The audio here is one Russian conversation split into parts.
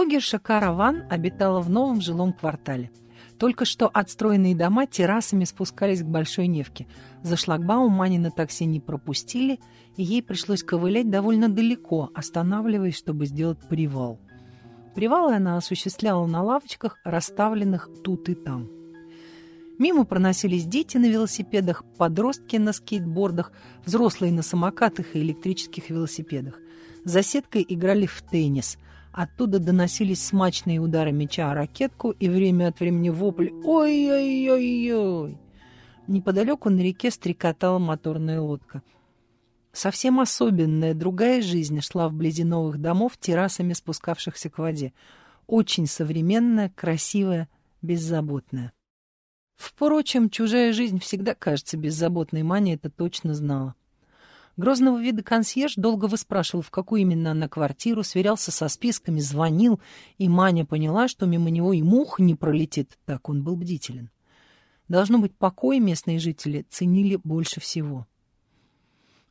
Блогерша Караван обитала в новом жилом квартале. Только что отстроенные дома террасами спускались к Большой Невке. За шлагбаум Мани на такси не пропустили, и ей пришлось ковылять довольно далеко, останавливаясь, чтобы сделать привал. Привалы она осуществляла на лавочках, расставленных тут и там. Мимо проносились дети на велосипедах, подростки на скейтбордах, взрослые на самокатах и электрических велосипедах. За сеткой играли в теннис – Оттуда доносились смачные удары мяча о ракетку и время от времени вопль «Ой-ой-ой-ой!». Неподалеку на реке стрекотала моторная лодка. Совсем особенная другая жизнь шла вблизи новых домов, террасами спускавшихся к воде. Очень современная, красивая, беззаботная. Впрочем, чужая жизнь всегда кажется беззаботной, Маня это точно знала. Грозного вида консьерж долго выспрашивал, в какую именно она квартиру, сверялся со списками, звонил, и Маня поняла, что мимо него и мух не пролетит, так он был бдителен. Должно быть, покой местные жители ценили больше всего.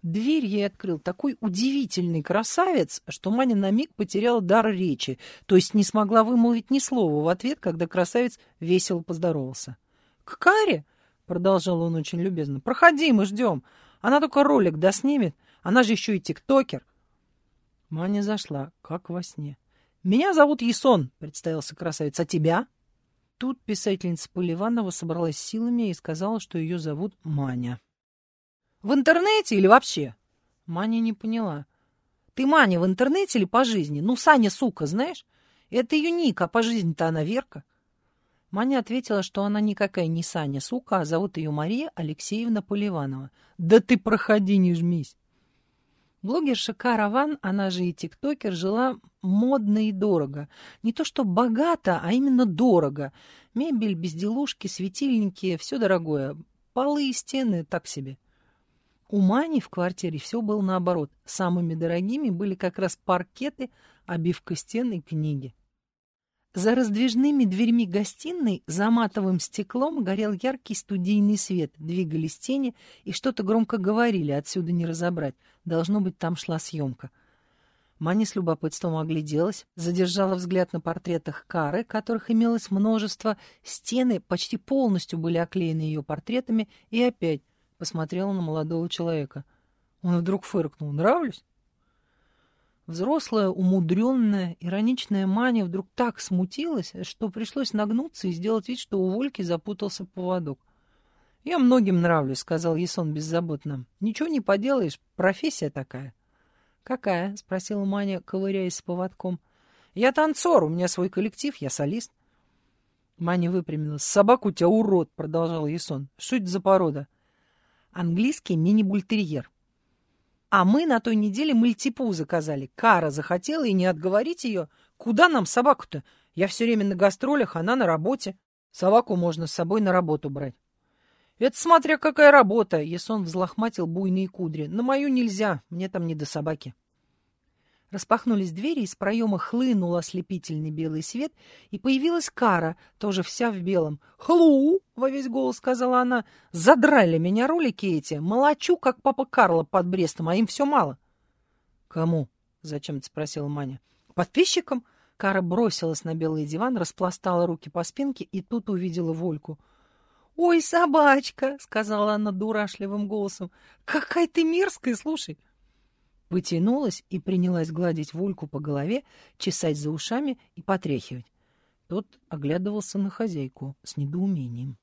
Дверь ей открыл такой удивительный красавец, что Маня на миг потеряла дар речи, то есть не смогла вымолвить ни слова в ответ, когда красавец весело поздоровался. — К Каре? — продолжал он очень любезно. — Проходи, мы ждем. Она только ролик доснимет. Она же еще и тиктокер. Маня зашла, как во сне. «Меня зовут Ясон», — представился красавец. «А тебя?» Тут писательница Поливанова собралась силами и сказала, что ее зовут Маня. «В интернете или вообще?» Маня не поняла. «Ты Маня в интернете или по жизни? Ну, Саня, сука, знаешь? Это ее ник, а по жизни-то она Верка». Маня ответила, что она никакая не Саня, сука, а зовут ее Мария Алексеевна Поливанова. «Да ты проходи, не жмись!» Блогерша Караван, она же и тиктокер, жила модно и дорого. Не то что богато, а именно дорого. Мебель, безделушки, светильники, все дорогое. Полы и стены так себе. У Мани в квартире все было наоборот. Самыми дорогими были как раз паркеты, обивка стен и книги. За раздвижными дверьми гостиной за матовым стеклом горел яркий студийный свет, двигались тени и что-то громко говорили, отсюда не разобрать. Должно быть, там шла съемка. Маня с любопытством огляделась, задержала взгляд на портретах Кары, которых имелось множество, стены почти полностью были оклеены ее портретами, и опять посмотрела на молодого человека. Он вдруг фыркнул. «Нравлюсь?» Взрослая, умудренная, ироничная Маня вдруг так смутилась, что пришлось нагнуться и сделать вид, что у Вольки запутался поводок. «Я многим нравлюсь», — сказал Ясон беззаботно. «Ничего не поделаешь, профессия такая». «Какая?» — спросила Маня, ковыряясь с поводком. «Я танцор, у меня свой коллектив, я солист». Маня выпрямилась. «Собака у тебя урод», — продолжал Ясон. «Что это за порода?» «Английский мини-бультерьер», а мы на той неделе мультипу заказали. Кара захотела и не отговорить ее. Куда нам собаку-то? Я все время на гастролях, она на работе. Собаку можно с собой на работу брать. Это смотря какая работа. Есон взлохматил буйные кудри. На мою нельзя, мне там не до собаки. Распахнулись двери, из проема хлынул ослепительный белый свет, и появилась Кара, тоже вся в белом. «Хлу!» — во весь голос сказала она. «Задрали меня ролики эти. Молочу, как папа Карло под Брестом, а им все мало». «Кому?» — зачем-то спросила Маня. «Подписчикам?» Кара бросилась на белый диван, распластала руки по спинке и тут увидела Вольку. «Ой, собачка!» — сказала она дурашливым голосом. «Какая ты мерзкая, слушай!» Вытянулась и принялась гладить Вольку по голове, чесать за ушами и потряхивать. Тот оглядывался на хозяйку с недоумением.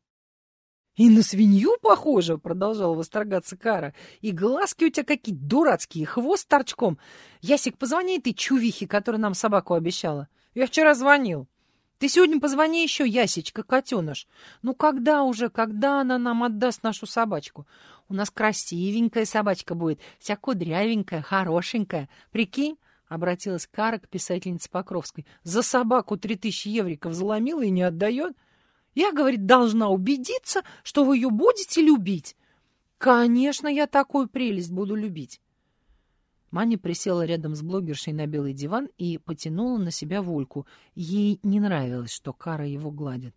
«И на свинью похоже!» — продолжала восторгаться Кара. «И глазки у тебя какие дурацкие, хвост торчком! Ясик, позвони этой чувихе, которая нам собаку обещала. Я вчера звонил. Ты сегодня позвони еще, Ясечка, котеныш. Ну когда уже, когда она нам отдаст нашу собачку? У нас красивенькая собачка будет, вся кудрявенькая, хорошенькая. Прикинь, — обратилась Кара к писательнице Покровской, — за собаку три тысячи евриков заломила и не отдает. Я, говорит, должна убедиться, что вы ее будете любить. Конечно, я такую прелесть буду любить. Маня присела рядом с блогершей на белый диван и потянула на себя Вольку. Ей не нравилось, что Кара его гладит.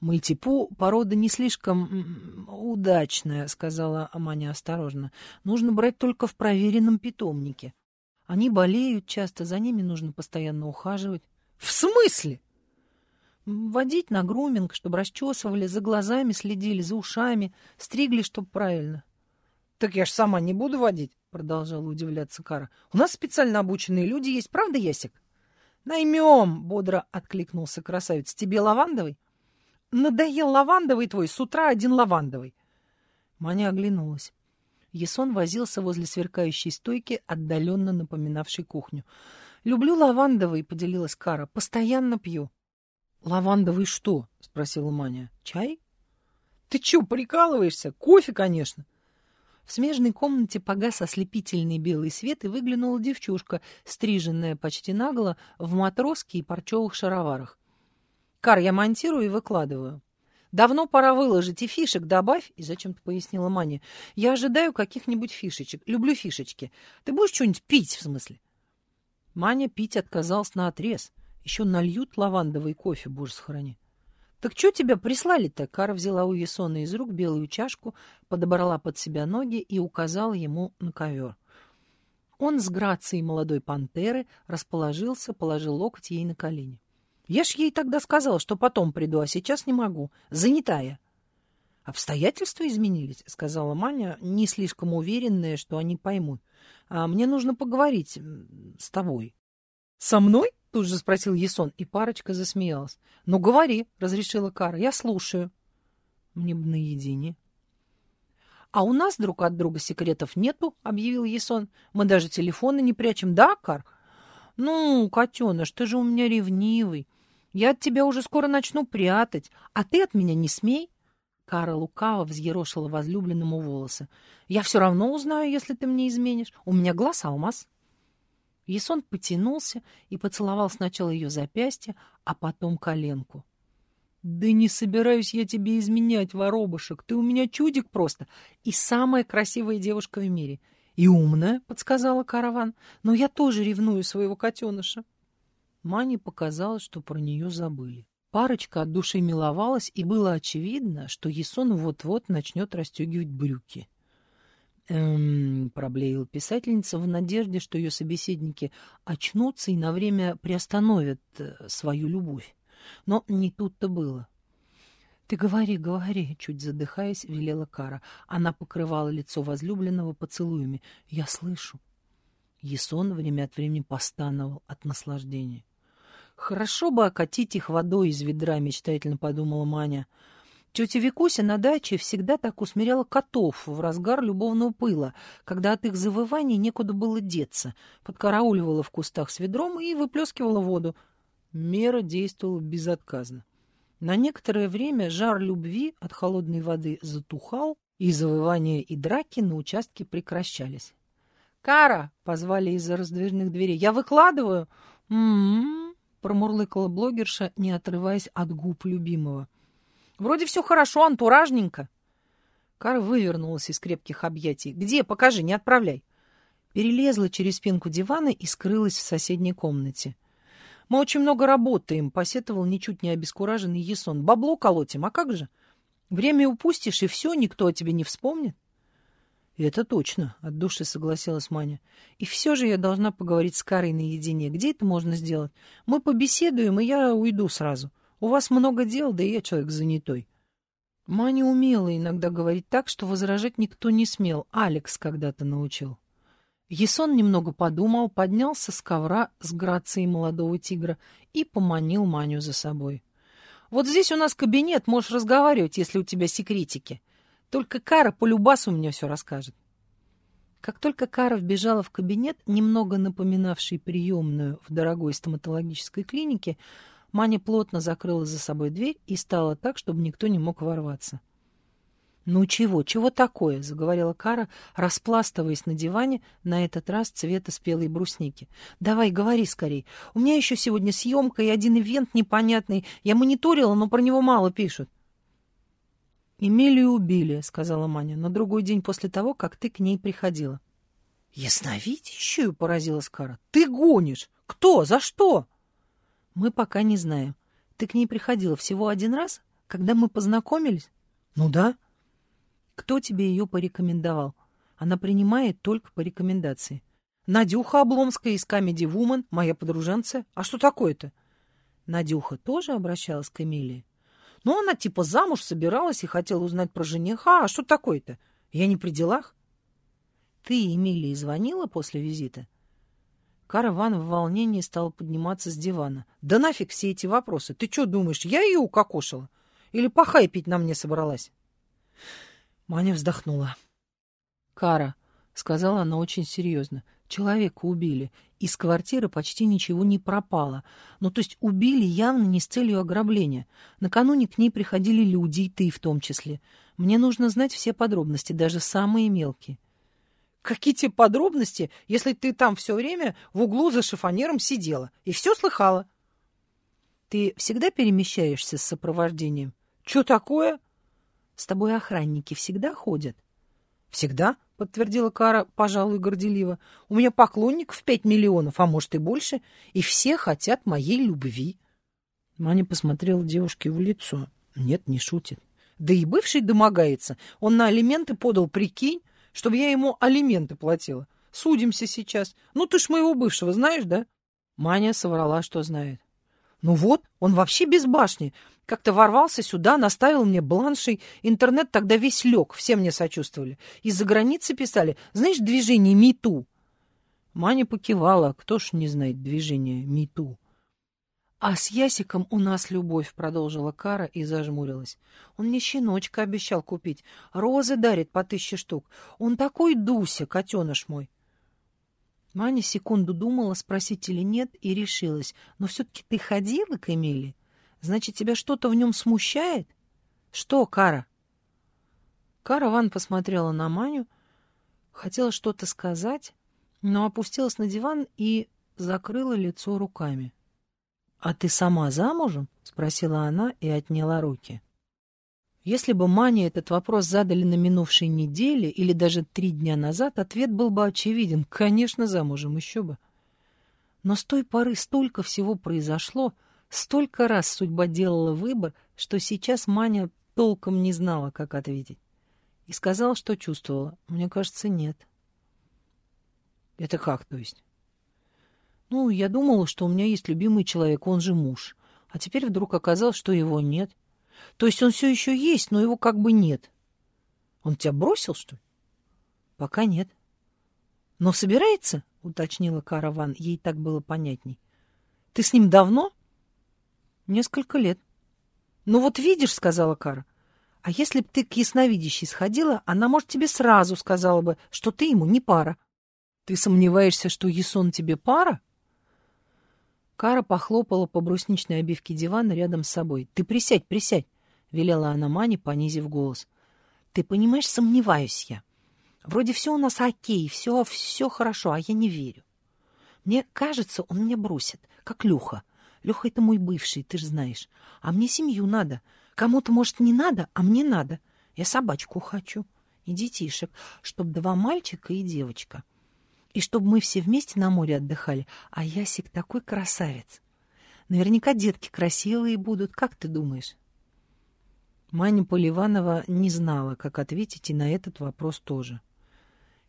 «Мультипу порода не слишком удачная», — сказала Аманя осторожно. «Нужно брать только в проверенном питомнике». Они болеют часто, за ними нужно постоянно ухаживать. В смысле? Водить на груминг, чтобы расчесывали, за глазами следили, за ушами, стригли, чтобы правильно. Так я ж сама не буду водить, продолжала удивляться Кара. У нас специально обученные люди есть, правда, Ясик? Наймем, бодро откликнулся красавец. Тебе лавандовый? Надоел лавандовый твой, с утра один лавандовый. Маня оглянулась. Есон возился возле сверкающей стойки, отдаленно напоминавшей кухню. «Люблю лавандовый», — поделилась Кара. «Постоянно пью». «Лавандовый что?» — спросила Маня. «Чай?» «Ты чё, прикалываешься? Кофе, конечно». В смежной комнате погас ослепительный белый свет, и выглянула девчушка, стриженная почти наголо, в матроске и парчевых шароварах. «Кар, я монтирую и выкладываю». «Давно пора выложить, и фишек добавь», — и зачем-то пояснила Маня. «Я ожидаю каких-нибудь фишечек. Люблю фишечки. Ты будешь что-нибудь пить, в смысле?» Маня пить отказался наотрез. Еще нальют лавандовый кофе, боже сохрани. «Так что тебя прислали-то?» Кара взяла у Ясона из рук белую чашку, подобрала под себя ноги и указала ему на ковер. Он с грацией молодой пантеры расположился, положил локоть ей на колени. «Я ж ей тогда сказала, что потом приду, а сейчас не могу. Занятая». «Обстоятельства изменились», — сказала Маня, не слишком уверенная, что они поймут. «А мне нужно поговорить с тобой». «Со мной?» Тут же спросил Есон, и парочка засмеялась. «Ну, говори», — разрешила Кара, — «я слушаю». «Мне бы наедине». «А у нас друг от друга секретов нету», — объявил Есон. «Мы даже телефоны не прячем, да, Кар?» «Ну, котеныш, ты же у меня ревнивый. Я от тебя уже скоро начну прятать, а ты от меня не смей». Кара лукаво взъерошила возлюбленному волосы. «Я все равно узнаю, если ты мне изменишь. У меня глаз алмаз». Есон потянулся и поцеловал сначала ее запястье, а потом коленку. «Да не собираюсь я тебе изменять, воробушек. Ты у меня чудик просто. И самая красивая девушка в мире. И умная, — подсказала караван. Но я тоже ревную своего котеныша». Мане показалось, что про нее забыли. Парочка от души миловалась, и было очевидно, что Есон вот-вот начнет расстегивать брюки. Эм, проблеяла писательница в надежде, что ее собеседники очнутся и на время приостановят э, свою любовь. Но не тут-то было. «Ты говори, говори», — чуть задыхаясь, велела Кара. Она покрывала лицо возлюбленного поцелуями. «Я слышу». Есон время от времени постановал от наслаждения. «Хорошо бы окатить их водой из ведра», — мечтательно подумала Маня. Тетя Викуся на даче всегда так усмиряла котов в разгар любовного пыла, когда от их завываний некуда было деться, подкарауливала в кустах с ведром и выплескивала воду. Мера действовала безотказно. На некоторое время жар любви от холодной воды затухал, и завывания и драки на участке прекращались. «Кара!» — позвали из-за раздвижных дверей. «Я выкладываю!» «М-м-м!» — промурлыкала блогерша, не отрываясь от губ любимого. Вроде все хорошо, антуражненько. Кара вывернулась из крепких объятий. «Где? Покажи, не отправляй!» Перелезла через спинку дивана и скрылась в соседней комнате. «Мы очень много работаем», — посетовал ничуть не обескураженный Есон. «Бабло колотим, а как же? Время упустишь, и все, никто о тебе не вспомнит». «Это точно», — от души согласилась Маня. «И все же я должна поговорить с Карой наедине. Где это можно сделать? Мы побеседуем, и я уйду сразу. У вас много дел, да и я человек занятой. Маня умела иногда говорить так, что возражать никто не смел. Алекс когда-то научил. Есон немного подумал, поднялся с ковра с грацией молодого тигра и поманил Маню за собой. «Вот здесь у нас кабинет, можешь разговаривать, если у тебя секретики. Только Кара по любасу мне все расскажет». Как только Кара вбежала в кабинет, немного напоминавший приемную в дорогой стоматологической клинике, Маня плотно закрыла за собой дверь и стала так, чтобы никто не мог ворваться. «Ну чего, чего такое?» — заговорила Кара, распластываясь на диване, на этот раз цвета спелой брусники. «Давай, говори скорей. У меня еще сегодня съемка и один ивент непонятный. Я мониторила, но про него мало пишут». «Эмилию убили», — сказала Маня, — «на другой день после того, как ты к ней приходила». «Ясновидящую?» — поразилась Кара. «Ты гонишь! Кто? За что?» Мы пока не знаем. Ты к ней приходила всего один раз, когда мы познакомились? Ну да. Кто тебе ее порекомендовал? Она принимает только по рекомендации. Надюха Обломская из Comedy Woman, моя подруженция. А что такое-то? Надюха тоже обращалась к Эмилии? Ну, она типа замуж собиралась и хотела узнать про жениха. А что такое-то? Я не при делах. Ты Эмилии звонила после визита? Караван в волнении стал подниматься с дивана. Да нафиг все эти вопросы. Ты что думаешь, я ее укокошила? Или пахай пить на мне собралась? Маня вздохнула. Кара, сказала она очень серьезно, человека убили. Из квартиры почти ничего не пропало. Ну, то есть убили явно не с целью ограбления. Накануне к ней приходили люди, и ты в том числе. Мне нужно знать все подробности, даже самые мелкие. Какие те подробности, если ты там все время в углу за шифонером сидела и все слыхала? Ты всегда перемещаешься с сопровождением? Что такое? С тобой охранники всегда ходят? Всегда, подтвердила Кара, пожалуй, горделиво. У меня поклонников пять миллионов, а может и больше, и все хотят моей любви. Маня посмотрела девушке в лицо. Нет, не шутит. Да и бывший домогается. Он на алименты подал, прикинь чтобы я ему алименты платила. Судимся сейчас. Ну, ты ж моего бывшего знаешь, да? Маня соврала, что знает. Ну вот, он вообще без башни. Как-то ворвался сюда, наставил мне бланшей. Интернет тогда весь лег, все мне сочувствовали. Из-за границы писали, знаешь, движение МИТУ. Маня покивала, кто ж не знает движение МИТУ. «А с Ясиком у нас любовь», — продолжила Кара и зажмурилась. «Он мне щеночка обещал купить. Розы дарит по тысяче штук. Он такой Дуся, котеныш мой». Маня секунду думала, спросить или нет, и решилась. «Но все-таки ты ходила к Эмиле? Значит, тебя что-то в нем смущает?» «Что, Кара?» Кара Ван посмотрела на Маню, хотела что-то сказать, но опустилась на диван и закрыла лицо руками. «А ты сама замужем?» — спросила она и отняла руки. Если бы Мане этот вопрос задали на минувшей неделе или даже три дня назад, ответ был бы очевиден. Конечно, замужем, еще бы. Но с той поры столько всего произошло, столько раз судьба делала выбор, что сейчас Маня толком не знала, как ответить. И сказала, что чувствовала. Мне кажется, нет. Это как, то есть? Ну, я думала, что у меня есть любимый человек, он же муж. А теперь вдруг оказалось, что его нет. То есть он все еще есть, но его как бы нет. Он тебя бросил, что ли? Пока нет. Но собирается, уточнила Караван, ей так было понятней. Ты с ним давно? Несколько лет. Ну вот видишь, сказала Кара. А если б ты к ясновидящей сходила, она, может, тебе сразу сказала бы, что ты ему не пара. Ты сомневаешься, что Ясон тебе пара? Кара похлопала по брусничной обивке дивана рядом с собой. «Ты присядь, присядь!» — велела она Мане, понизив голос. «Ты понимаешь, сомневаюсь я. Вроде все у нас окей, все, все хорошо, а я не верю. Мне кажется, он меня бросит, как Люха. Люха — это мой бывший, ты же знаешь. А мне семью надо. Кому-то, может, не надо, а мне надо. Я собачку хочу и детишек, чтоб два мальчика и девочка» и чтобы мы все вместе на море отдыхали. А Ясик такой красавец. Наверняка детки красивые будут, как ты думаешь?» Маня Поливанова не знала, как ответить и на этот вопрос тоже.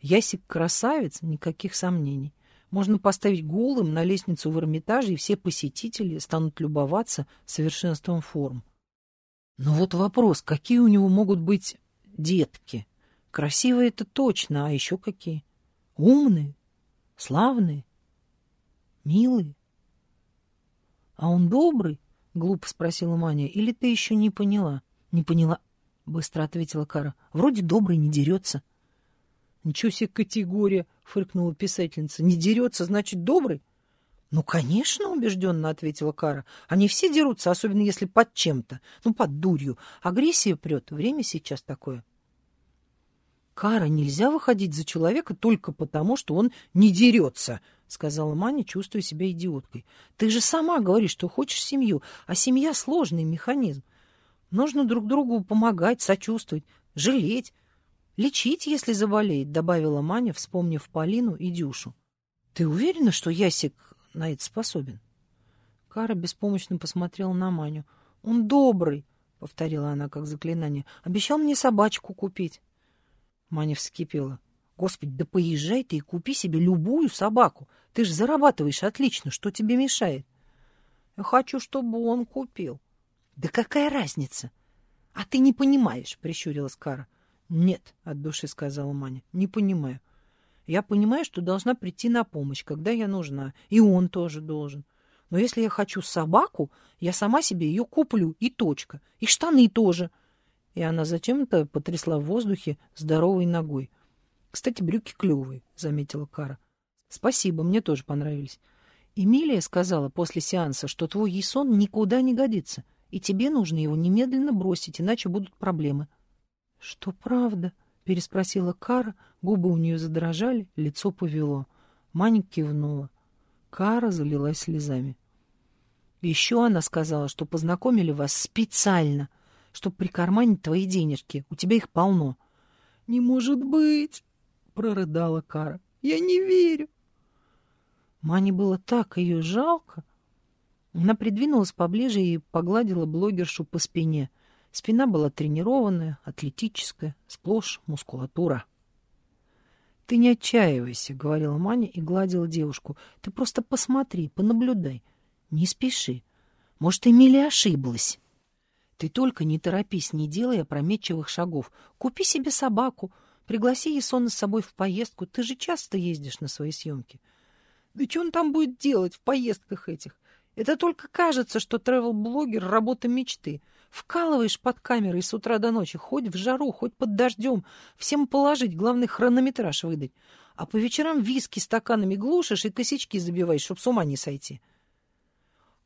Ясик красавец, никаких сомнений. Можно поставить голым на лестницу в Эрмитаже, и все посетители станут любоваться совершенством форм. Но вот вопрос, какие у него могут быть детки? Красивые это точно, а еще какие? Умные, славные, милые. — А он добрый? — глупо спросила Маня. — Или ты еще не поняла? — Не поняла, — быстро ответила Кара. — Вроде добрый, не дерется. — Ничего себе категория! — фыркнула писательница. — Не дерется, значит, добрый? — Ну, конечно, — убежденно ответила Кара. — Они все дерутся, особенно если под чем-то. Ну, под дурью. Агрессия прет. Время сейчас такое. — «Кара, нельзя выходить за человека только потому, что он не дерется», — сказала Маня, чувствуя себя идиоткой. «Ты же сама говоришь, что хочешь семью, а семья — сложный механизм. Нужно друг другу помогать, сочувствовать, жалеть, лечить, если заболеет», — добавила Маня, вспомнив Полину и Дюшу. «Ты уверена, что Ясик на это способен?» Кара беспомощно посмотрела на Маню. «Он добрый», — повторила она как заклинание. «Обещал мне собачку купить». Маня вскипела. Господи, да поезжай ты и купи себе любую собаку. Ты же зарабатываешь отлично, что тебе мешает? Я хочу, чтобы он купил. Да какая разница? А ты не понимаешь, прищурилась Кара. Нет, от души сказала Маня, не понимаю. Я понимаю, что должна прийти на помощь, когда я нужна. И он тоже должен. Но если я хочу собаку, я сама себе ее куплю, и точка. И штаны тоже. И она зачем-то потрясла в воздухе здоровой ногой. Кстати, брюки клевые, заметила Кара. Спасибо, мне тоже понравились. Эмилия сказала после сеанса, что твой Ясон никуда не годится, и тебе нужно его немедленно бросить, иначе будут проблемы. — Что правда? — переспросила Кара, губы у нее задрожали, лицо повело. Маня кивнула. Кара залилась слезами. Еще она сказала, что познакомили вас специально, чтобы прикарманить твои денежки. У тебя их полно. — Не может быть! — прорыдала Кара. — Я не верю. Мане было так ее жалко. Она придвинулась поближе и погладила блогершу по спине. Спина была тренированная, атлетическая, сплошь мускулатура. «Ты не отчаивайся», — говорила Маня и гладила девушку. «Ты просто посмотри, понаблюдай. Не спеши. Может, Эмилия ошиблась. Ты только не торопись, не делай опрометчивых шагов. Купи себе собаку, пригласи Есона с собой в поездку. Ты же часто ездишь на свои съемки. Да что он там будет делать в поездках этих? Это только кажется, что тревел-блогер — работа мечты. Вкалываешь под камерой с утра до ночи, хоть в жару, хоть под дождем. Всем положить, главный хронометраж выдать. А по вечерам виски стаканами глушишь и косячки забиваешь, чтоб с ума не сойти. —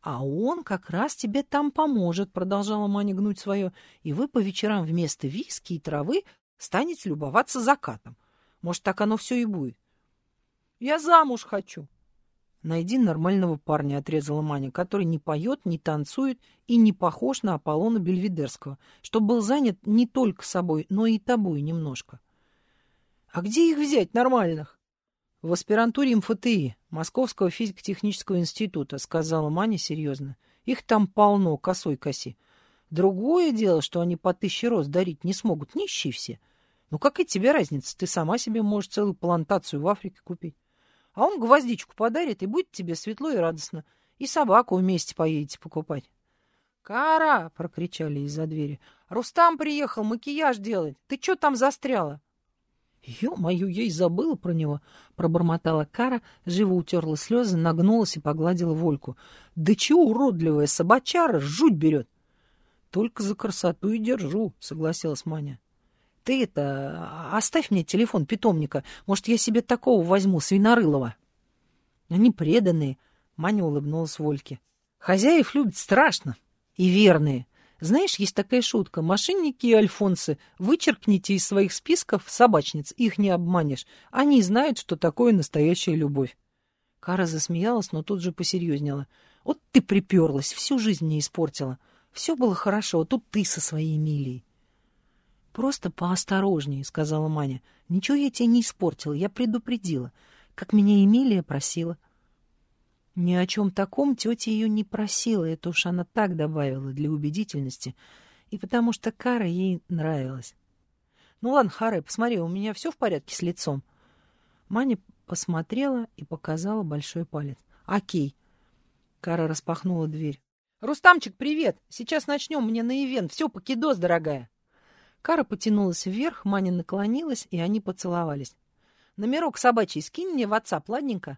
А он как раз тебе там поможет, — продолжала Маня гнуть свое, — и вы по вечерам вместо виски и травы станете любоваться закатом. Может, так оно все и будет. — Я замуж хочу, Найди нормального парня, отрезала Маня, который не поет, не танцует и не похож на Аполлона Бельведерского, чтобы был занят не только собой, но и тобой немножко. А где их взять, нормальных? В аспирантуре МФТИ, Московского физико-технического института, сказала Маня серьезно. Их там полно, косой коси. Другое дело, что они по тысяче роз дарить не смогут, нищие все. Ну какая тебе разница? Ты сама себе можешь целую плантацию в Африке купить. А он гвоздичку подарит, и будет тебе светло и радостно. И собаку вместе поедете покупать. «Кара!» — прокричали из-за двери. «Рустам приехал макияж делать. Ты что там застряла?» «Ё-моё, я и забыла про него!» — пробормотала Кара, живо утерла слезы, нагнулась и погладила Вольку. «Да чего уродливая собачара, жуть берет!» «Только за красоту и держу», — согласилась Маня. Ты это, оставь мне телефон питомника. Может, я себе такого возьму, свинорылого. Они преданные. Маня улыбнулась Вольке. Хозяев любят страшно. И верные. Знаешь, есть такая шутка. Мошенники и альфонсы. Вычеркните из своих списков собачниц. Их не обманешь. Они знают, что такое настоящая любовь. Кара засмеялась, но тут же посерьезнела. Вот ты приперлась, всю жизнь мне испортила. Все было хорошо, а тут ты со своей Эмилией. «Просто поосторожнее», — сказала Маня. «Ничего я тебе не испортила, я предупредила, как меня Эмилия просила». Ни о чем таком тетя ее не просила, это уж она так добавила для убедительности, и потому что Кара ей нравилась. «Ну ладно, Харе, посмотри, у меня все в порядке с лицом?» Маня посмотрела и показала большой палец. «Окей». Кара распахнула дверь. «Рустамчик, привет! Сейчас начнем мне на ивент. Все, покидос, дорогая!» Кара потянулась вверх, Маня наклонилась, и они поцеловались. «Номерок собачий скинь мне в WhatsApp, ладненько?»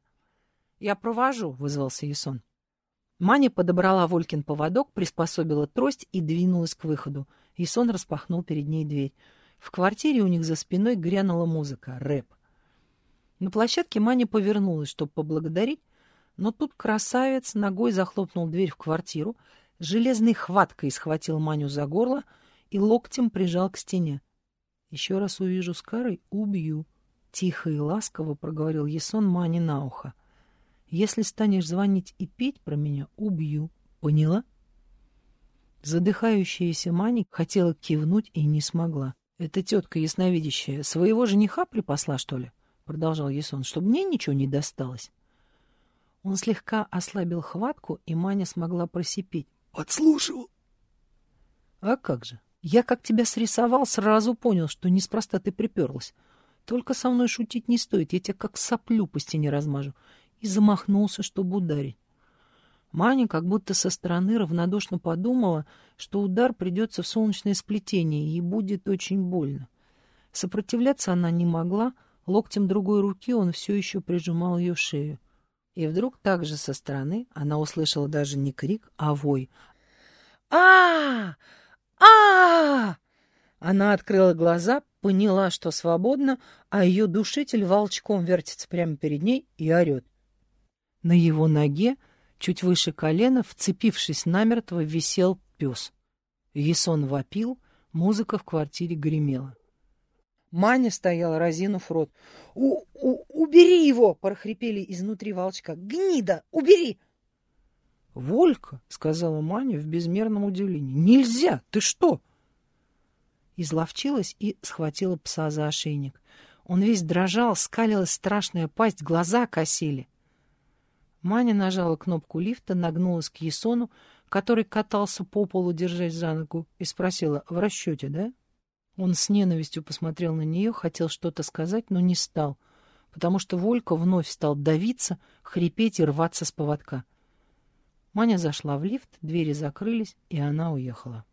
«Я провожу», — вызвался Ясон. Маня подобрала Волькин поводок, приспособила трость и двинулась к выходу. Ясон распахнул перед ней дверь. В квартире у них за спиной грянула музыка, рэп. На площадке Маня повернулась, чтобы поблагодарить, но тут красавец ногой захлопнул дверь в квартиру, железной хваткой схватил Маню за горло — и локтем прижал к стене. «Еще раз увижу с Карой — убью», — тихо и ласково проговорил Есон Мане на ухо. «Если станешь звонить и петь про меня, убью. Поняла?» Задыхающаяся Маня хотела кивнуть и не смогла. «Эта тетка ясновидящая своего жениха припасла, что ли?» — продолжал Есон. «Чтобы мне ничего не досталось». Он слегка ослабил хватку, и Маня смогла просипеть. «Подслушивал!» «А как же? Я, как тебя срисовал, сразу понял, что неспроста ты приперлась. Только со мной шутить не стоит, я тебя как соплю по стене размажу. И замахнулся, чтобы ударить. Маня как будто со стороны равнодушно подумала, что удар придется в солнечное сплетение, и будет очень больно. Сопротивляться она не могла, локтем другой руки он все еще прижимал ее шею. И вдруг также со стороны она услышала даже не крик, а вой. а а! Она открыла глаза, поняла, что свободна, а ее душитель волчком вертится прямо перед ней и орет. На его ноге Чуть выше колена, вцепившись намертво, висел пес. Есон вопил, музыка в квартире гремела. Маня стояла, разинув рот. У, у, «Убери его!» — прохрипели изнутри волчка. «Гнида! Убери!» «Волька!» — сказала Маня в безмерном удивлении. «Нельзя! Ты что?» Изловчилась и схватила пса за ошейник. Он весь дрожал, скалилась страшная пасть, глаза косили. Маня нажала кнопку лифта, нагнулась к Есону, который катался по полу, держась за ногу, и спросила, «В расчете, да?» Он с ненавистью посмотрел на нее, хотел что-то сказать, но не стал, потому что Волька вновь стал давиться, хрипеть и рваться с поводка. Маня зашла в лифт, двери закрылись, и она уехала.